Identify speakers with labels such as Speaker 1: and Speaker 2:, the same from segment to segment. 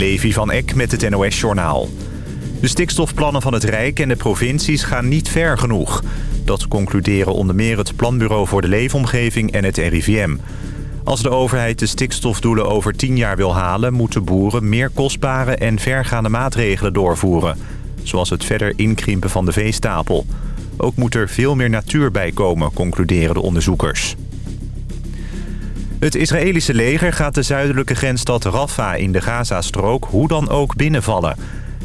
Speaker 1: Levi van Eck met het NOS-journaal. De stikstofplannen van het Rijk en de provincies gaan niet ver genoeg. Dat concluderen onder meer het Planbureau voor de Leefomgeving en het RIVM. Als de overheid de stikstofdoelen over 10 jaar wil halen... moeten boeren meer kostbare en vergaande maatregelen doorvoeren. Zoals het verder inkrimpen van de veestapel. Ook moet er veel meer natuur bij komen, concluderen de onderzoekers. Het Israëlische leger gaat de zuidelijke grensstad Rafah in de Gazastrook hoe dan ook binnenvallen.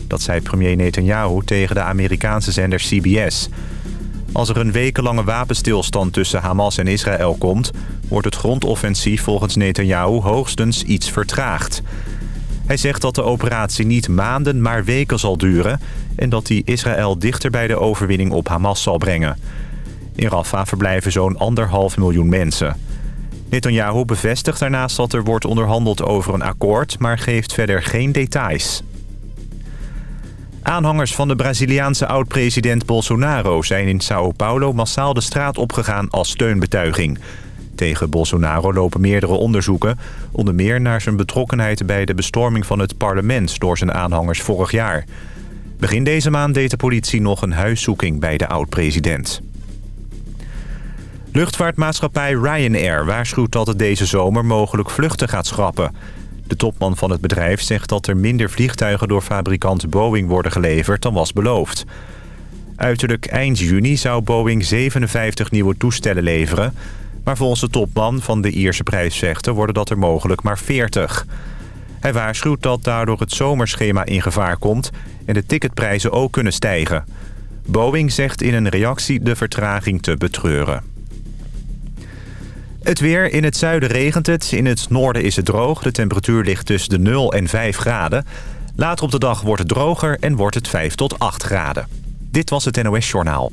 Speaker 1: Dat zei premier Netanyahu tegen de Amerikaanse zender CBS. Als er een wekenlange wapenstilstand tussen Hamas en Israël komt... wordt het grondoffensief volgens Netanyahu hoogstens iets vertraagd. Hij zegt dat de operatie niet maanden, maar weken zal duren... en dat hij Israël dichter bij de overwinning op Hamas zal brengen. In Rafah verblijven zo'n anderhalf miljoen mensen. Netanyahu bevestigt daarnaast dat er wordt onderhandeld over een akkoord... maar geeft verder geen details. Aanhangers van de Braziliaanse oud-president Bolsonaro... zijn in Sao Paulo massaal de straat opgegaan als steunbetuiging. Tegen Bolsonaro lopen meerdere onderzoeken... onder meer naar zijn betrokkenheid bij de bestorming van het parlement... door zijn aanhangers vorig jaar. Begin deze maand deed de politie nog een huiszoeking bij de oud-president. Luchtvaartmaatschappij Ryanair waarschuwt dat het deze zomer mogelijk vluchten gaat schrappen. De topman van het bedrijf zegt dat er minder vliegtuigen door fabrikant Boeing worden geleverd dan was beloofd. Uiterlijk eind juni zou Boeing 57 nieuwe toestellen leveren. Maar volgens de topman van de Ierse prijsvechter worden dat er mogelijk maar 40. Hij waarschuwt dat daardoor het zomerschema in gevaar komt en de ticketprijzen ook kunnen stijgen. Boeing zegt in een reactie de vertraging te betreuren. Het weer. In het zuiden regent het. In het noorden is het droog. De temperatuur ligt tussen de 0 en 5 graden. Later op de dag wordt het droger en wordt het 5 tot 8 graden. Dit was het NOS Journaal.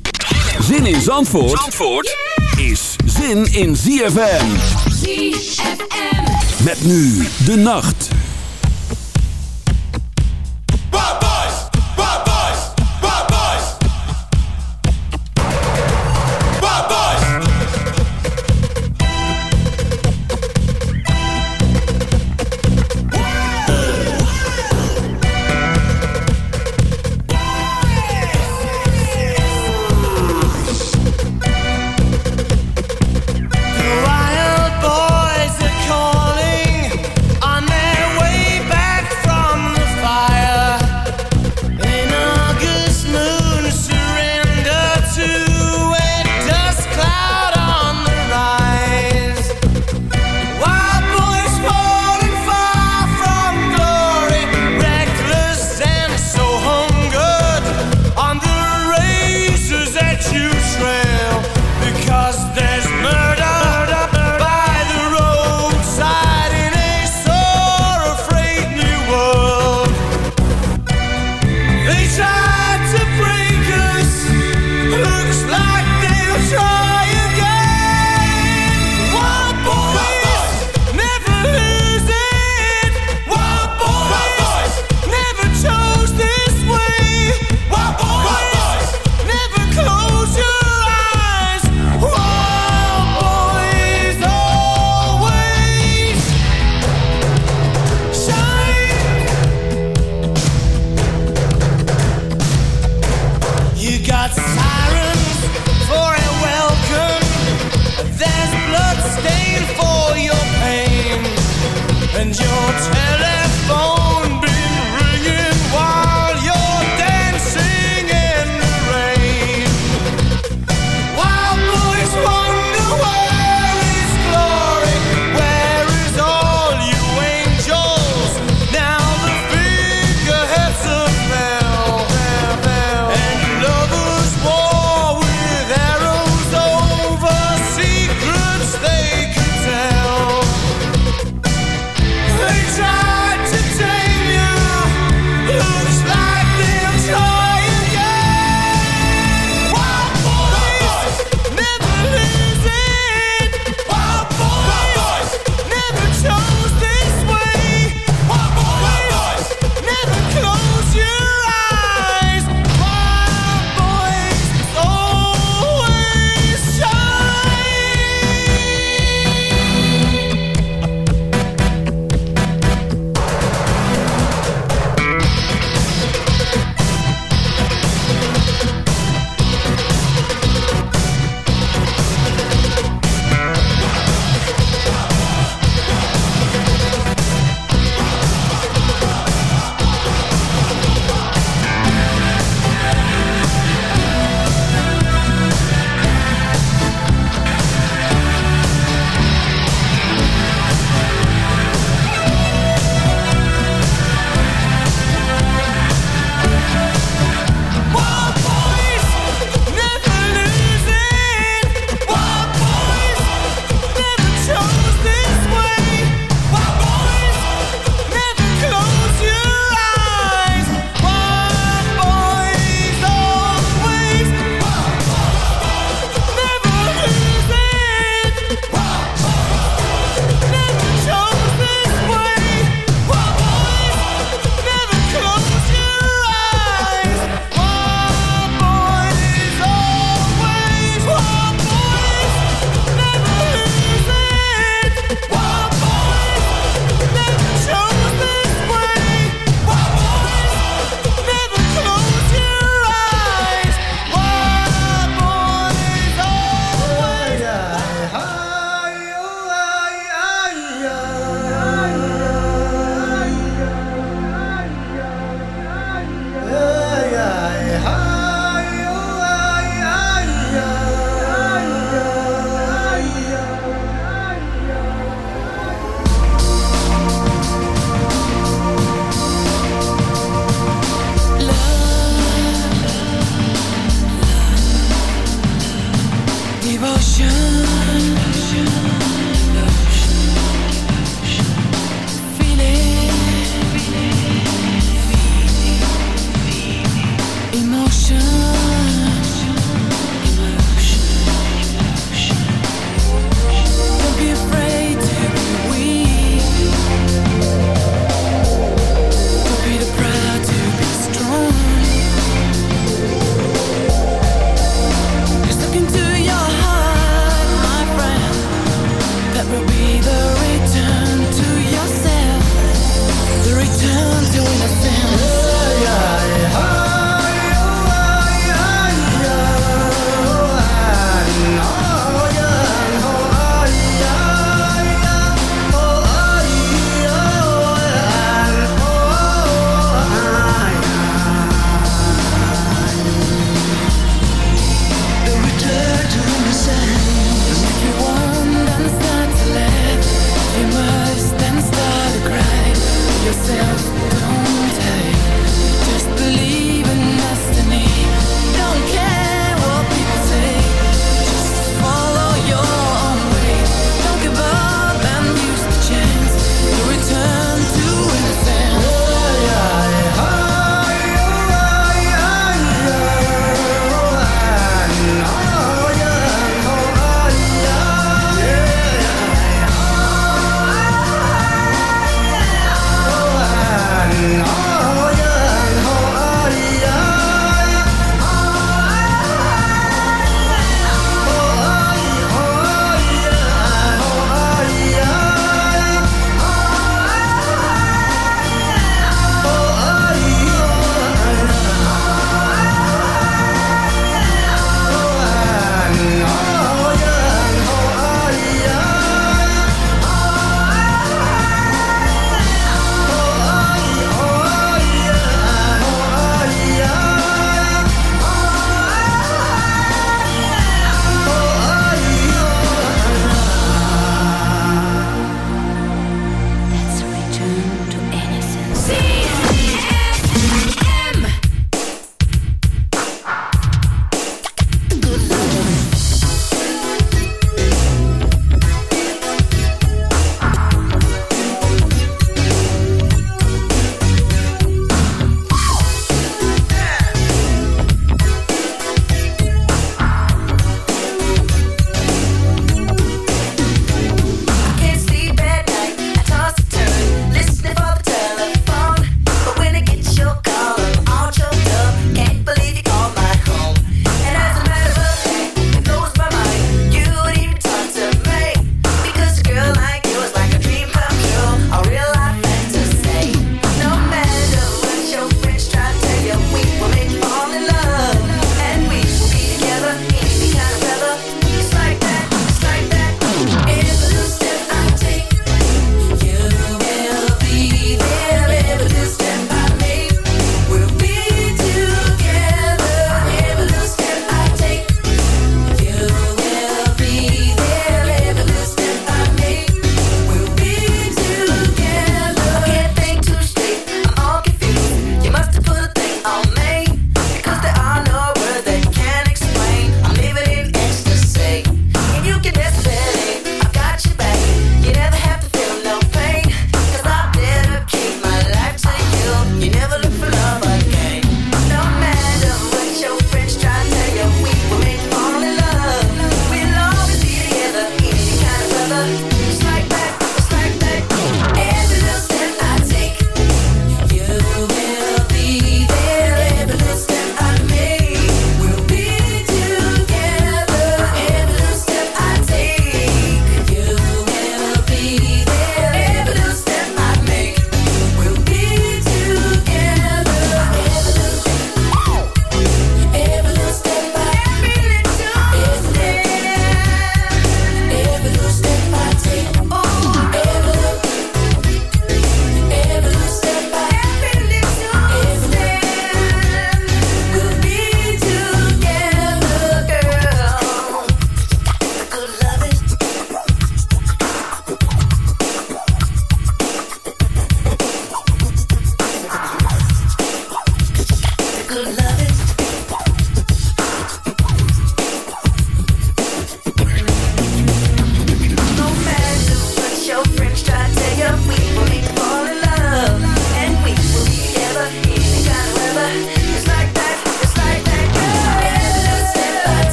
Speaker 2: Zin in Zandvoort, Zandvoort is zin in ZFM. ZFM. Met nu de nacht.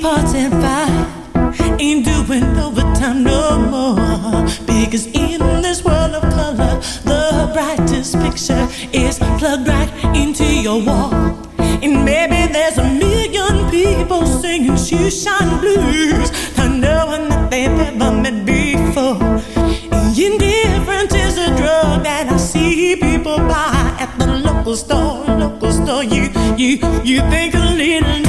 Speaker 3: parting fine. Ain't doing overtime no more. Because in this world of color, the brightest picture is plugged right into your wall. And maybe there's a million people singing shoeshine blues, not knowing that they've ever met before. And indifference is a drug that I see people buy at the local store. Local store, you you you think a little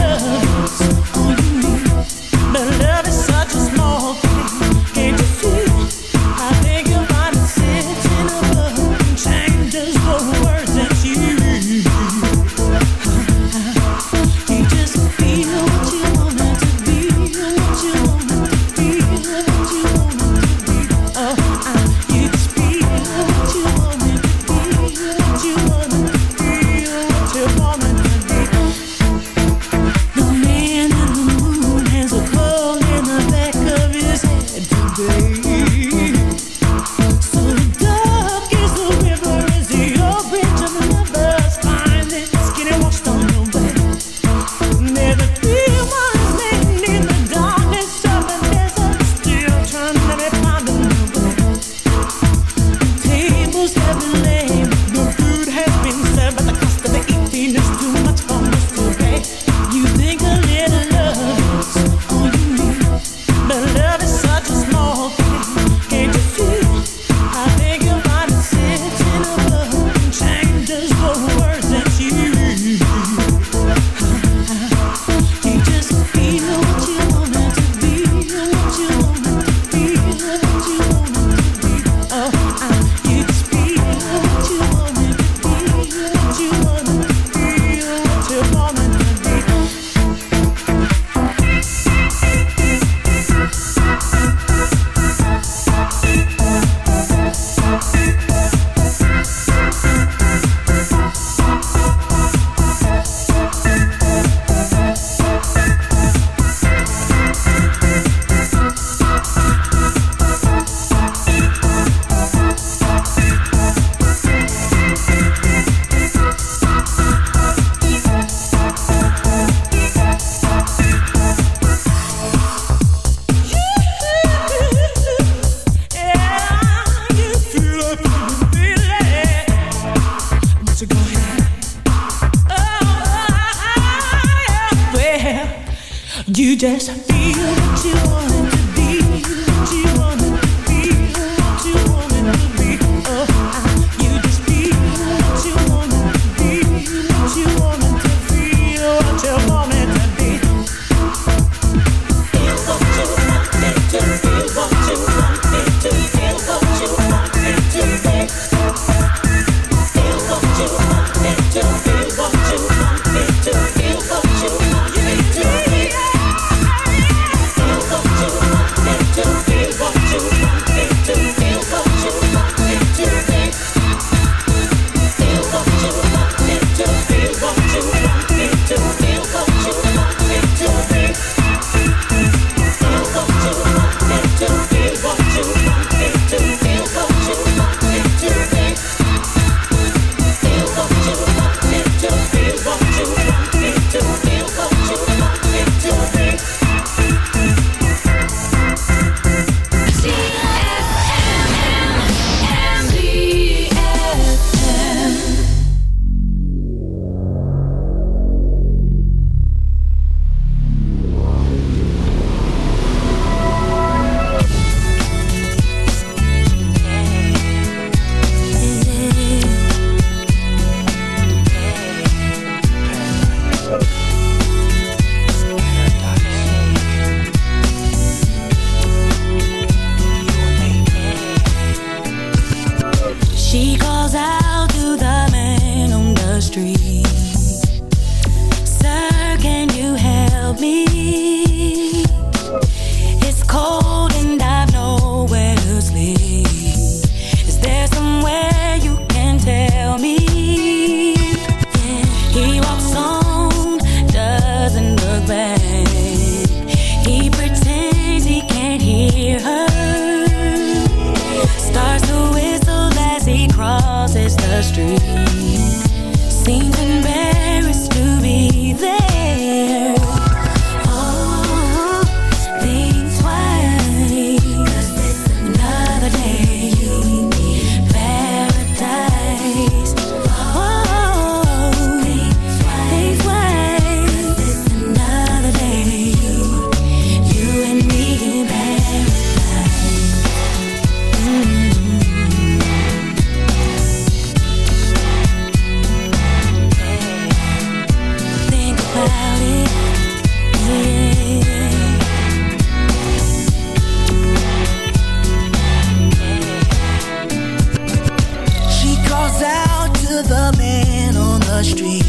Speaker 3: the man on the
Speaker 4: street.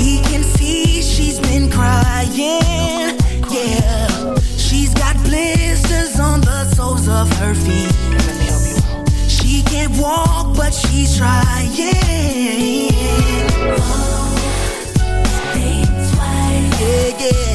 Speaker 4: He
Speaker 5: can see she's been crying. Yeah, she's got blisters on the soles of her feet. She can't walk, but she's trying. Yeah, yeah.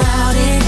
Speaker 5: about it.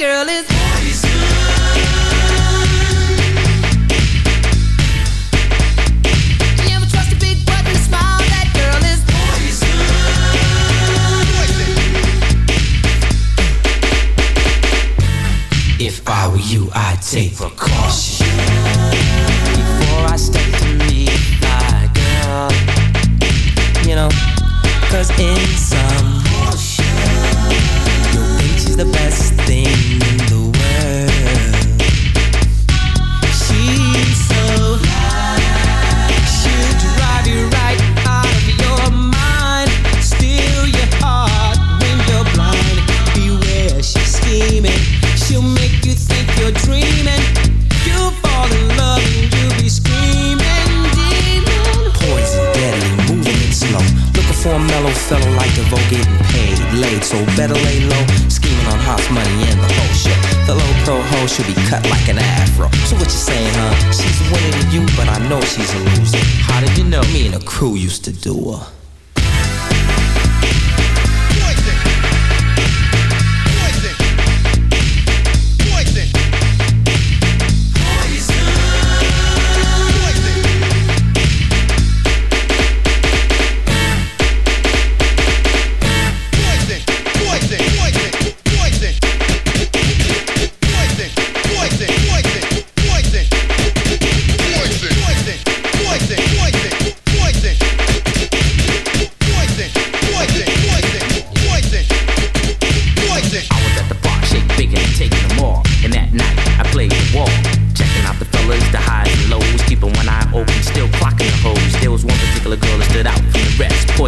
Speaker 6: girl is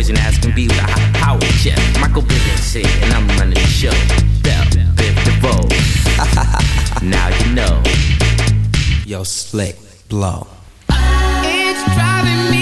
Speaker 7: poison ass can be with a power check. Michael Bivins and
Speaker 8: I'm running the show. Bell, Biv DeVoe. now you know.
Speaker 6: Yo, slick, blow.
Speaker 9: It's driving me.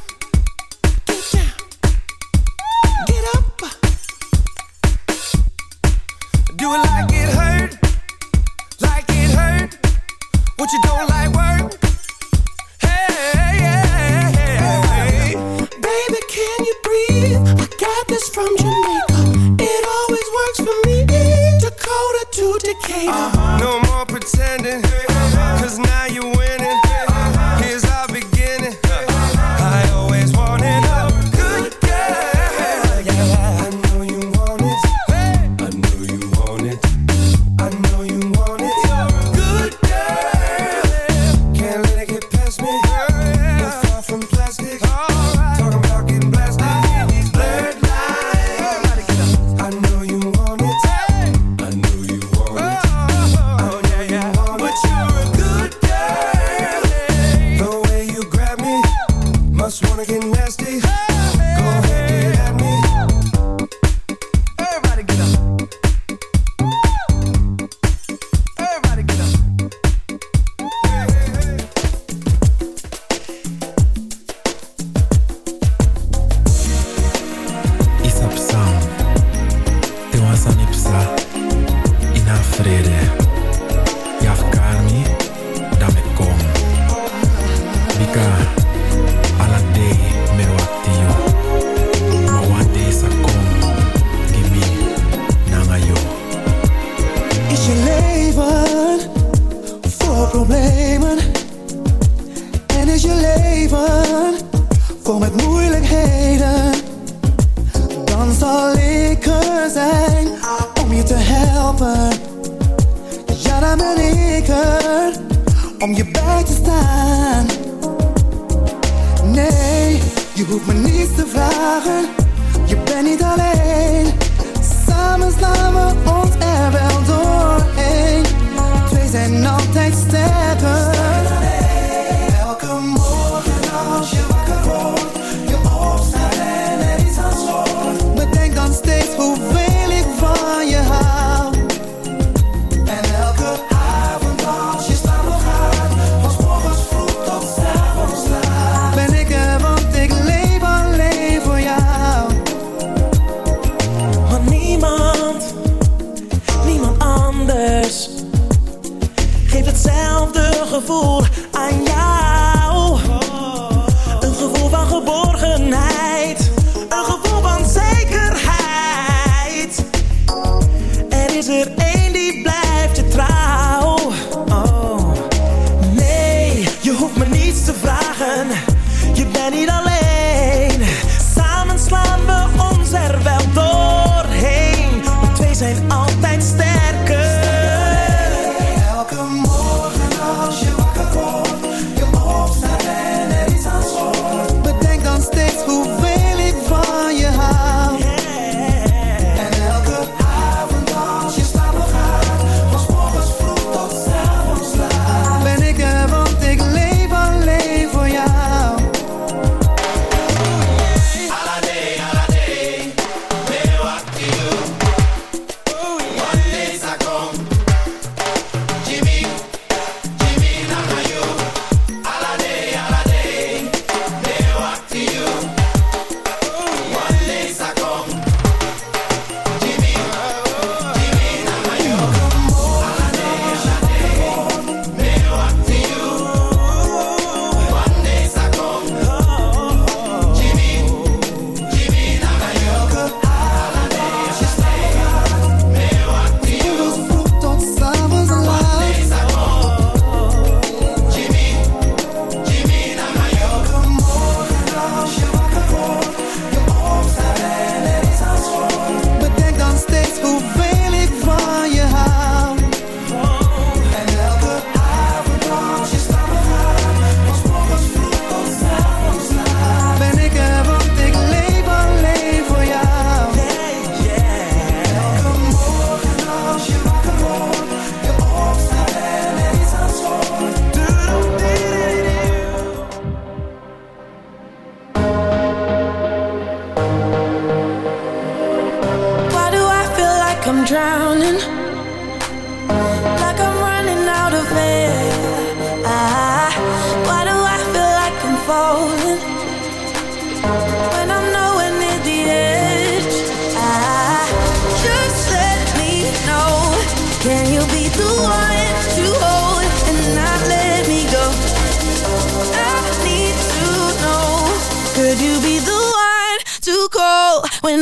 Speaker 2: Do it like it hurt, like it hurt. What you don't like? Hey,
Speaker 4: baby, can you breathe? I got this from Jamaica. It always works for me. Dakota to Decatur. Uh -huh.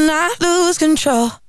Speaker 4: not lose control.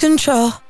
Speaker 4: control.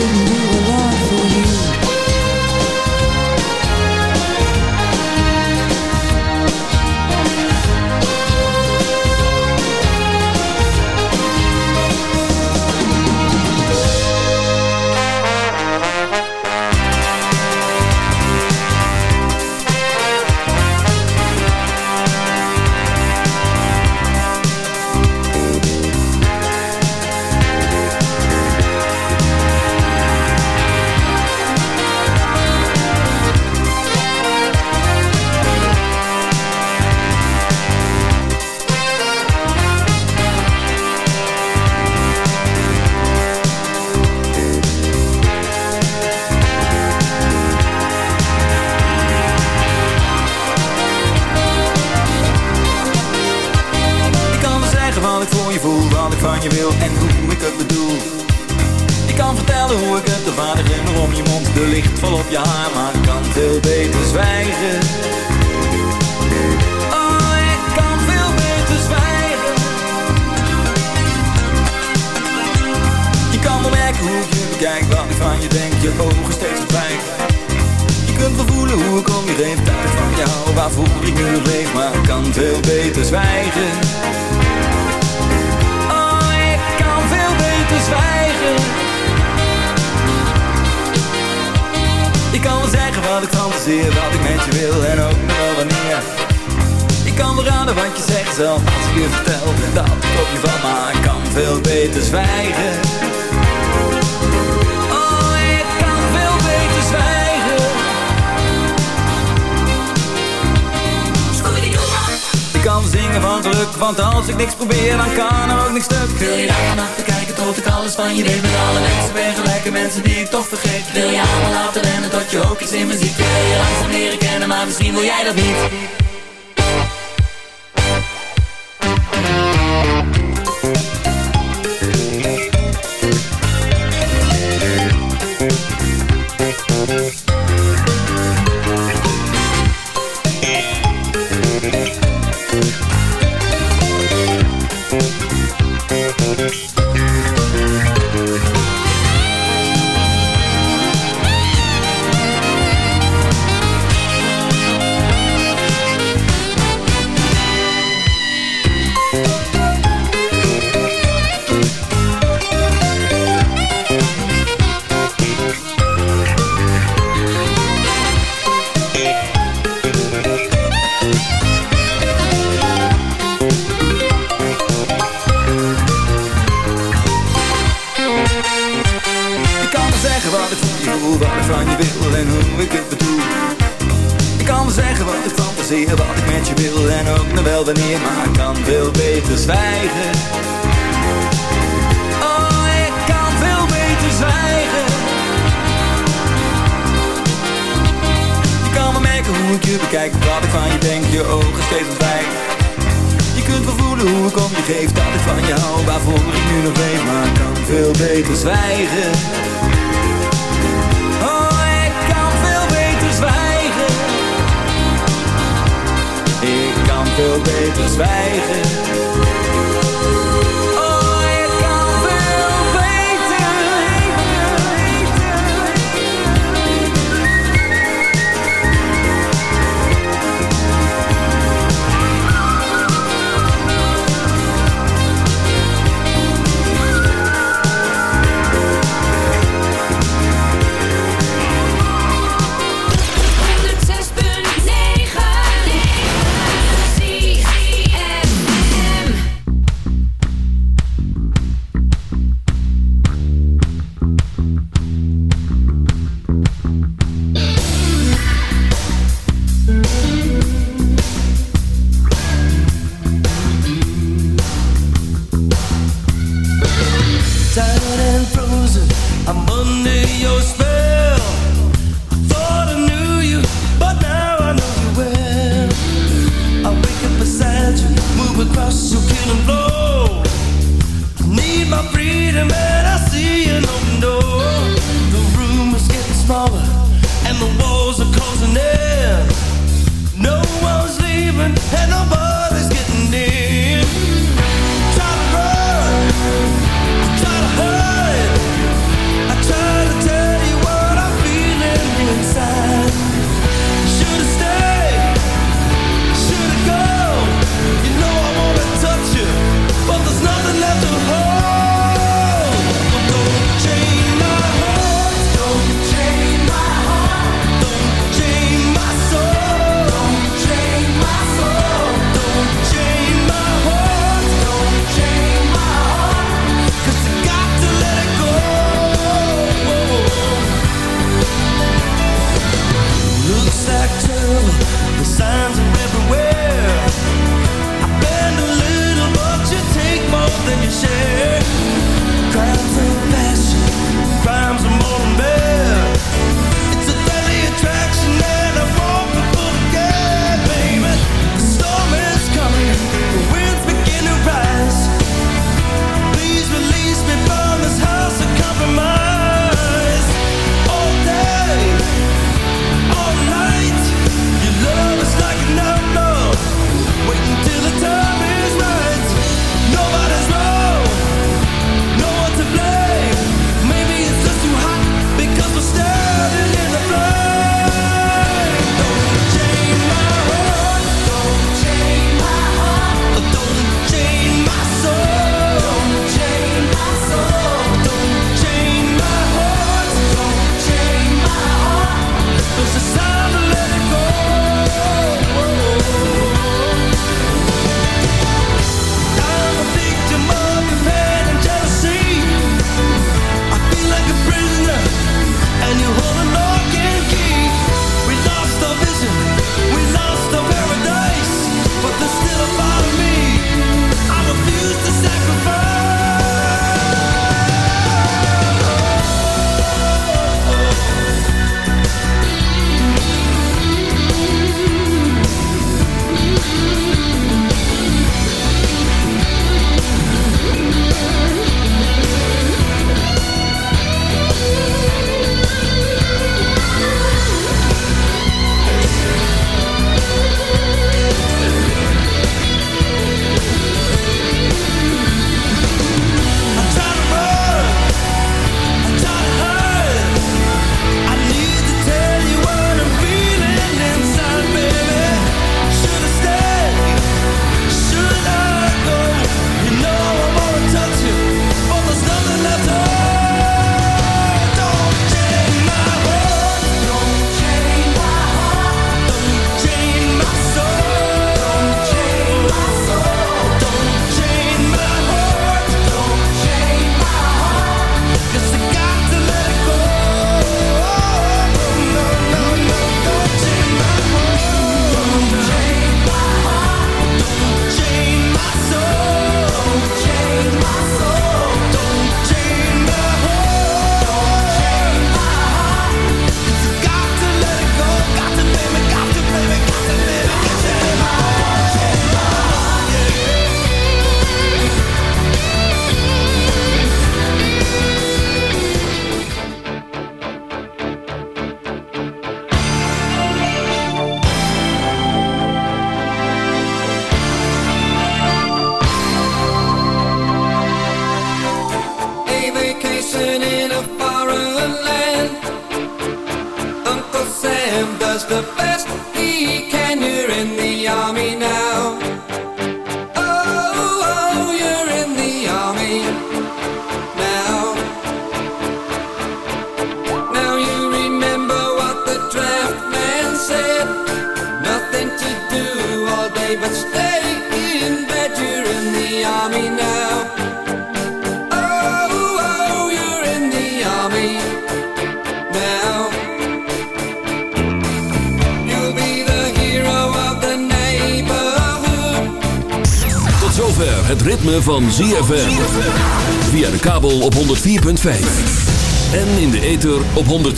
Speaker 10: give me
Speaker 11: away.